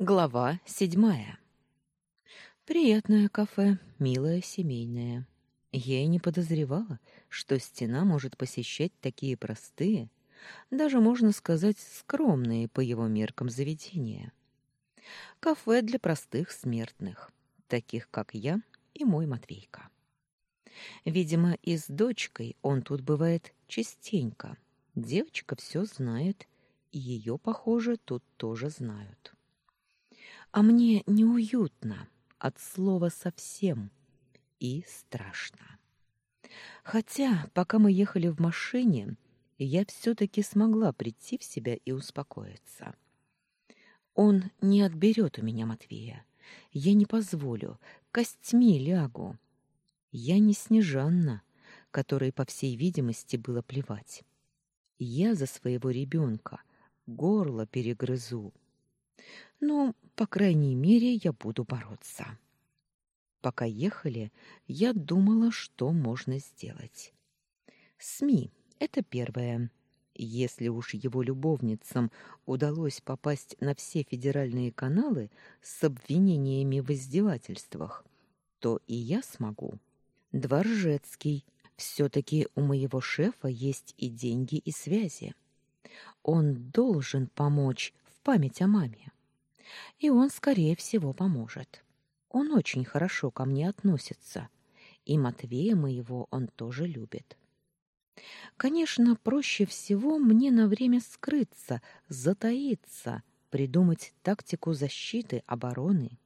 Глава седьмая. Приятное кафе, милое семейное. Я и не подозревала, что стена может посещать такие простые, даже можно сказать, скромные по его меркам заведения. Кафе для простых смертных, таких как я и мой Матвейка. Видимо, и с дочкой он тут бывает частенько. Девочка все знает, и ее, похоже, тут тоже знают а мне неуютно от слова совсем и страшно. Хотя, пока мы ехали в машине, я все-таки смогла прийти в себя и успокоиться. Он не отберет у меня Матвея. Я не позволю, костьми лягу. Я не Снежанна, которой, по всей видимости, было плевать. Я за своего ребенка горло перегрызу. Ну, по крайней мере, я буду бороться. Пока ехали, я думала, что можно сделать. СМИ — это первое. Если уж его любовницам удалось попасть на все федеральные каналы с обвинениями в издевательствах, то и я смогу. Дворжецкий. Все-таки у моего шефа есть и деньги, и связи. Он должен помочь в память о маме и он, скорее всего, поможет. Он очень хорошо ко мне относится, и Матвея моего он тоже любит. Конечно, проще всего мне на время скрыться, затаиться, придумать тактику защиты, обороны.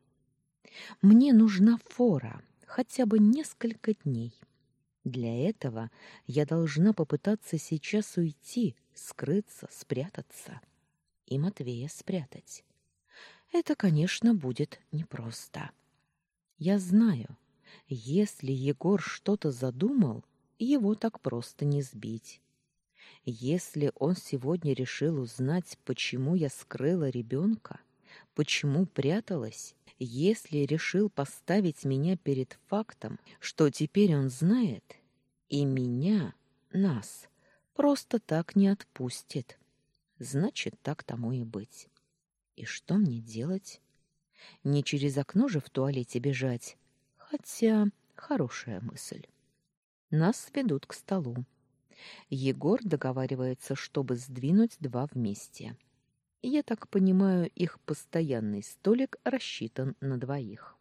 Мне нужна фора, хотя бы несколько дней. Для этого я должна попытаться сейчас уйти, скрыться, спрятаться. И Матвея спрятать. Это, конечно, будет непросто. Я знаю, если Егор что-то задумал, его так просто не сбить. Если он сегодня решил узнать, почему я скрыла ребенка, почему пряталась, если решил поставить меня перед фактом, что теперь он знает, и меня, нас, просто так не отпустит, значит, так тому и быть. И что мне делать? Не через окно же в туалете бежать. Хотя хорошая мысль. Нас ведут к столу. Егор договаривается, чтобы сдвинуть два вместе. Я так понимаю, их постоянный столик рассчитан на двоих.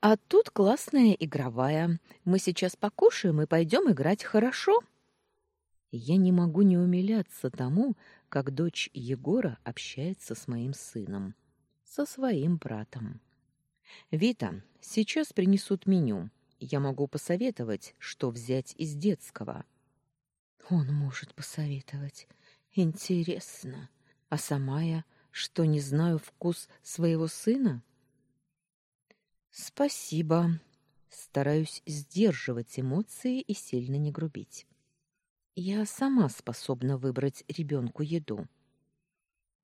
А тут классная игровая. Мы сейчас покушаем и пойдем играть хорошо. Я не могу не умиляться тому, как дочь Егора общается с моим сыном, со своим братом. Вита, сейчас принесут меню. Я могу посоветовать, что взять из детского. Он может посоветовать. Интересно. А сама я, что не знаю вкус своего сына? Спасибо. Стараюсь сдерживать эмоции и сильно не грубить. Я сама способна выбрать ребенку еду.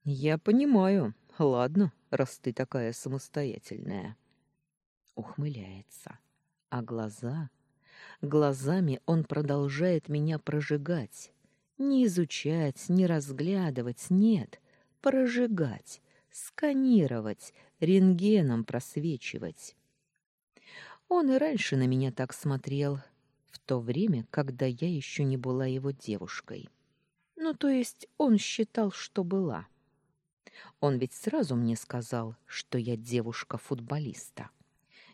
Я понимаю. Ладно, раз ты такая самостоятельная. Ухмыляется. А глаза... Глазами он продолжает меня прожигать. Не изучать, не разглядывать, нет. Прожигать, сканировать, рентгеном просвечивать. Он и раньше на меня так смотрел, в то время, когда я еще не была его девушкой. Ну, то есть он считал, что была. Он ведь сразу мне сказал, что я девушка-футболиста.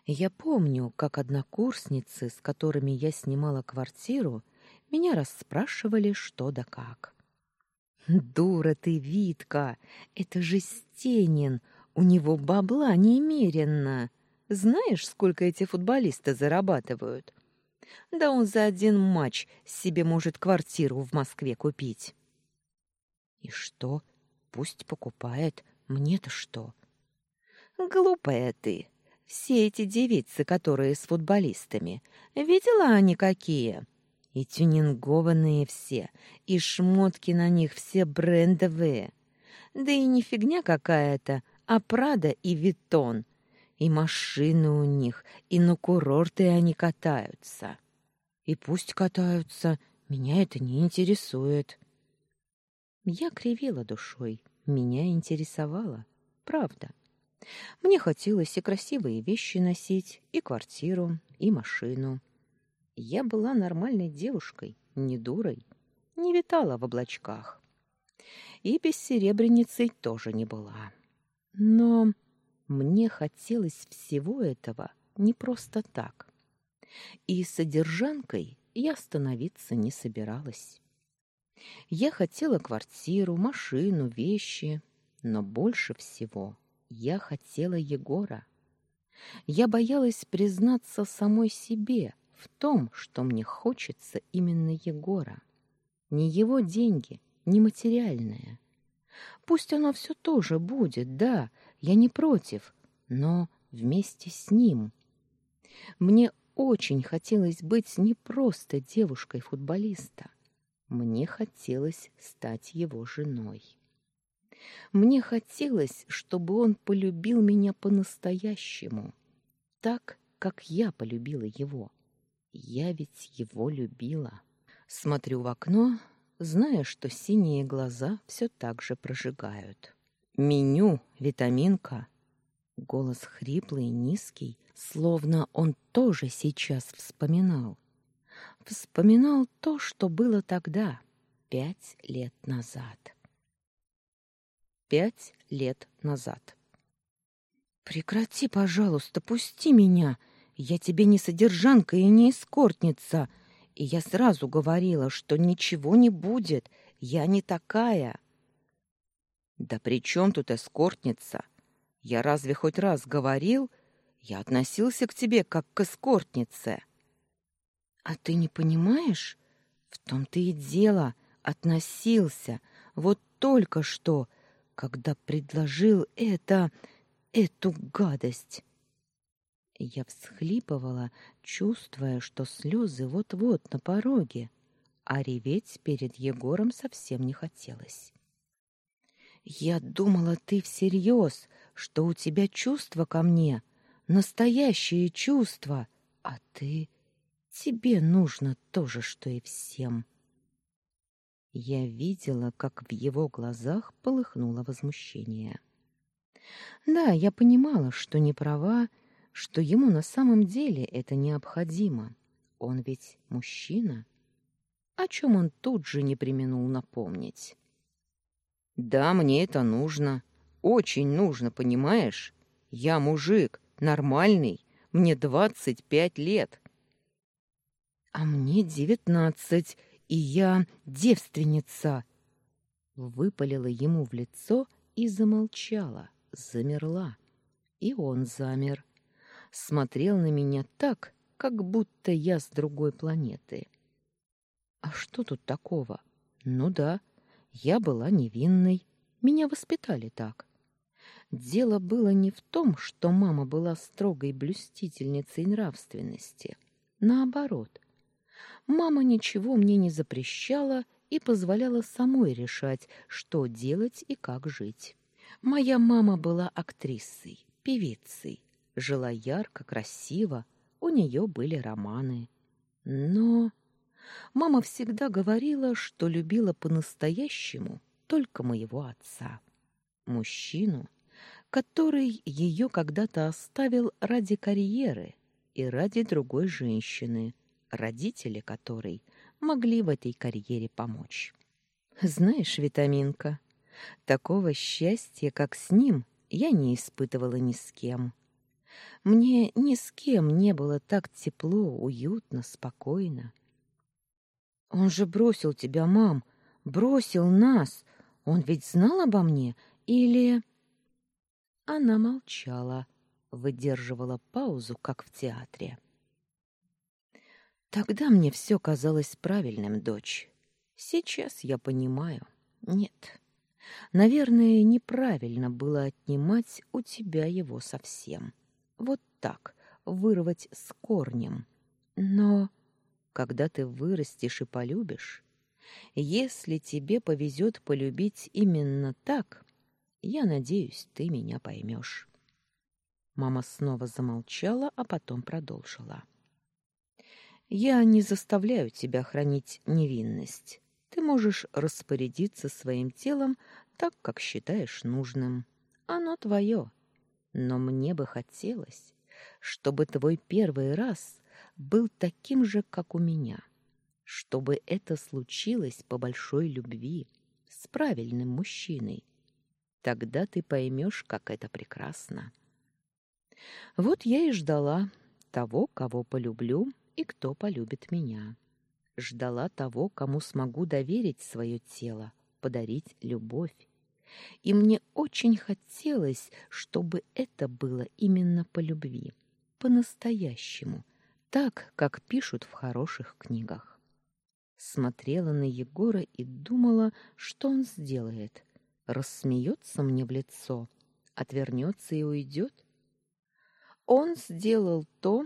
Я помню, как однокурсницы, с которыми я снимала квартиру, меня расспрашивали, что да как. «Дура ты, Витка! Это же Стенин! У него бабла немерено! Знаешь, сколько эти футболисты зарабатывают? Да он за один матч себе может квартиру в Москве купить. И что? Пусть покупает. Мне-то что? Глупая ты. Все эти девицы, которые с футболистами, видела они какие? И тюнингованные все, и шмотки на них все брендовые. Да и не фигня какая-то, а Прада и Виттон. И машины у них, и на курорты они катаются. И пусть катаются, меня это не интересует. Я кривила душой, меня интересовало, правда. Мне хотелось и красивые вещи носить, и квартиру, и машину. Я была нормальной девушкой, не дурой, не витала в облачках. И без серебряницы тоже не была. Но мне хотелось всего этого не просто так. И содержанкой я становиться не собиралась. Я хотела квартиру, машину, вещи, но больше всего я хотела Егора. Я боялась признаться самой себе в том, что мне хочется именно Егора. Не его деньги, не материальное. Пусть оно все тоже будет, да, я не против, но вместе с ним. Мне очень хотелось быть не просто девушкой футболиста. Мне хотелось стать его женой. Мне хотелось, чтобы он полюбил меня по-настоящему, так, как я полюбила его. Я ведь его любила. Смотрю в окно, зная, что синие глаза все так же прожигают. Меню, витаминка. Голос хриплый, низкий, словно он тоже сейчас вспоминал. Вспоминал то, что было тогда, пять лет назад. Пять лет назад. «Прекрати, пожалуйста, пусти меня. Я тебе не содержанка и не эскортница. И я сразу говорила, что ничего не будет. Я не такая». «Да при чем тут эскортница? Я разве хоть раз говорил, я относился к тебе как к эскортнице. А ты не понимаешь? В том-то и дело, относился. Вот только что, когда предложил это, эту гадость. Я всхлипывала, чувствуя, что слезы вот-вот на пороге, а реветь перед Егором совсем не хотелось. Я думала, ты всерьез, что у тебя чувства ко мне, настоящие чувства, а ты... Тебе нужно то же, что и всем. Я видела, как в его глазах полыхнуло возмущение. Да, я понимала, что не права, что ему на самом деле это необходимо. Он ведь мужчина. О чем он тут же не применул напомнить. «Да, мне это нужно. Очень нужно, понимаешь? Я мужик, нормальный, мне двадцать пять лет. А мне девятнадцать, и я девственница. Выпалила ему в лицо и замолчала, замерла. И он замер. Смотрел на меня так, как будто я с другой планеты. А что тут такого? Ну да, я была невинной, меня воспитали так. Дело было не в том, что мама была строгой блюстительницей нравственности. Наоборот, мама ничего мне не запрещала и позволяла самой решать, что делать и как жить. Моя мама была актрисой, певицей, жила ярко, красиво, у нее были романы. Но мама всегда говорила, что любила по-настоящему только моего отца. Мужчину, который ее когда-то оставил ради карьеры и ради другой женщины, родители которой могли в этой карьере помочь. Знаешь, витаминка, такого счастья, как с ним, я не испытывала ни с кем. Мне ни с кем не было так тепло, уютно, спокойно. Он же бросил тебя, мам, бросил нас. Он ведь знал обо мне или она молчала, выдерживала паузу, как в театре. Тогда мне все казалось правильным, дочь. Сейчас я понимаю. Нет. Наверное, неправильно было отнимать у тебя его совсем. Вот так, вырвать с корнем. Но когда ты вырастешь и полюбишь, если тебе повезет полюбить именно так, я надеюсь, ты меня поймешь. Мама снова замолчала, а потом продолжила. Я не заставляю тебя хранить невинность. Ты можешь распорядиться своим телом так, как считаешь нужным. Оно твое. Но мне бы хотелось, чтобы твой первый раз был таким же, как у меня, чтобы это случилось по большой любви, с правильным мужчиной. Тогда ты поймешь, как это прекрасно. Вот я и ждала того, кого полюблю и кто полюбит меня. Ждала того, кому смогу доверить свое тело, подарить любовь. И мне очень хотелось, чтобы это было именно по любви, по-настоящему, так, как пишут в хороших книгах. Смотрела на Егора и думала, что он сделает. Рассмеется мне в лицо, отвернется и уйдет. Он сделал то,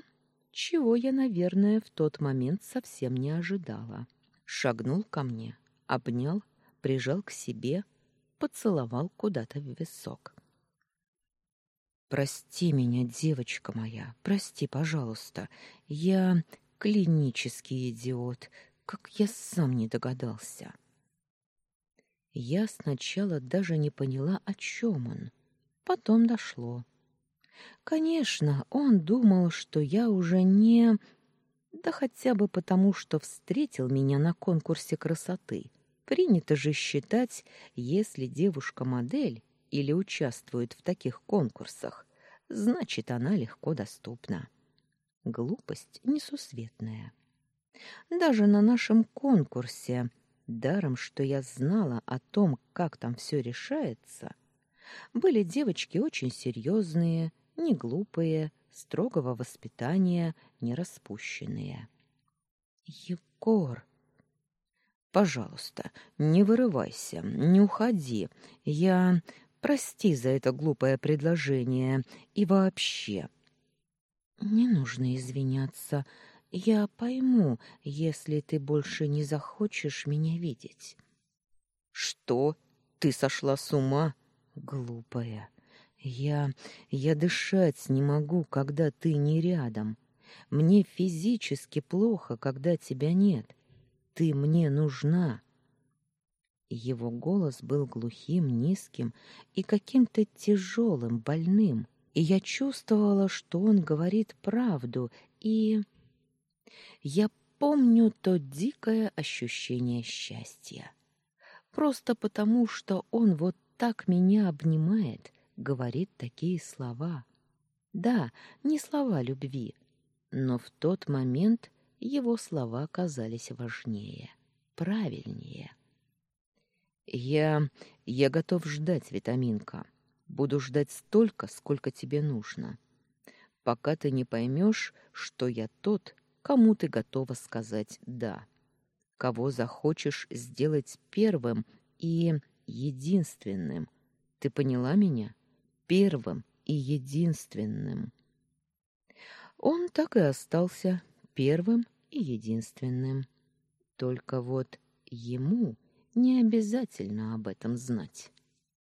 чего я, наверное, в тот момент совсем не ожидала. Шагнул ко мне, обнял, прижал к себе, поцеловал куда-то в висок. Прости меня, девочка моя, прости, пожалуйста. Я клинический идиот, как я сам не догадался. Я сначала даже не поняла, о чем он. Потом дошло. Конечно, он думал, что я уже не... Да хотя бы потому, что встретил меня на конкурсе красоты. Принято же считать, если девушка-модель или участвует в таких конкурсах, значит, она легко доступна. Глупость несусветная. Даже на нашем конкурсе, даром, что я знала о том, как там все решается, были девочки очень серьезные, не глупые, строгого воспитания, не распущенные. Егор, пожалуйста, не вырывайся, не уходи. Я прости за это глупое предложение и вообще. Не нужно извиняться. Я пойму, если ты больше не захочешь меня видеть. Что? Ты сошла с ума, глупая? Я... я дышать не могу, когда ты не рядом. Мне физически плохо, когда тебя нет. Ты мне нужна. Его голос был глухим, низким и каким-то тяжелым, больным, и я чувствовала, что он говорит правду, и... Я помню то дикое ощущение счастья. Просто потому, что он вот так меня обнимает, говорит такие слова. Да, не слова любви, но в тот момент его слова казались важнее, правильнее. Я я готов ждать, витаминка. Буду ждать столько, сколько тебе нужно. Пока ты не поймешь, что я тот, кому ты готова сказать да. Кого захочешь сделать первым и единственным. Ты поняла меня? первым и единственным. Он так и остался первым и единственным. Только вот ему не обязательно об этом знать.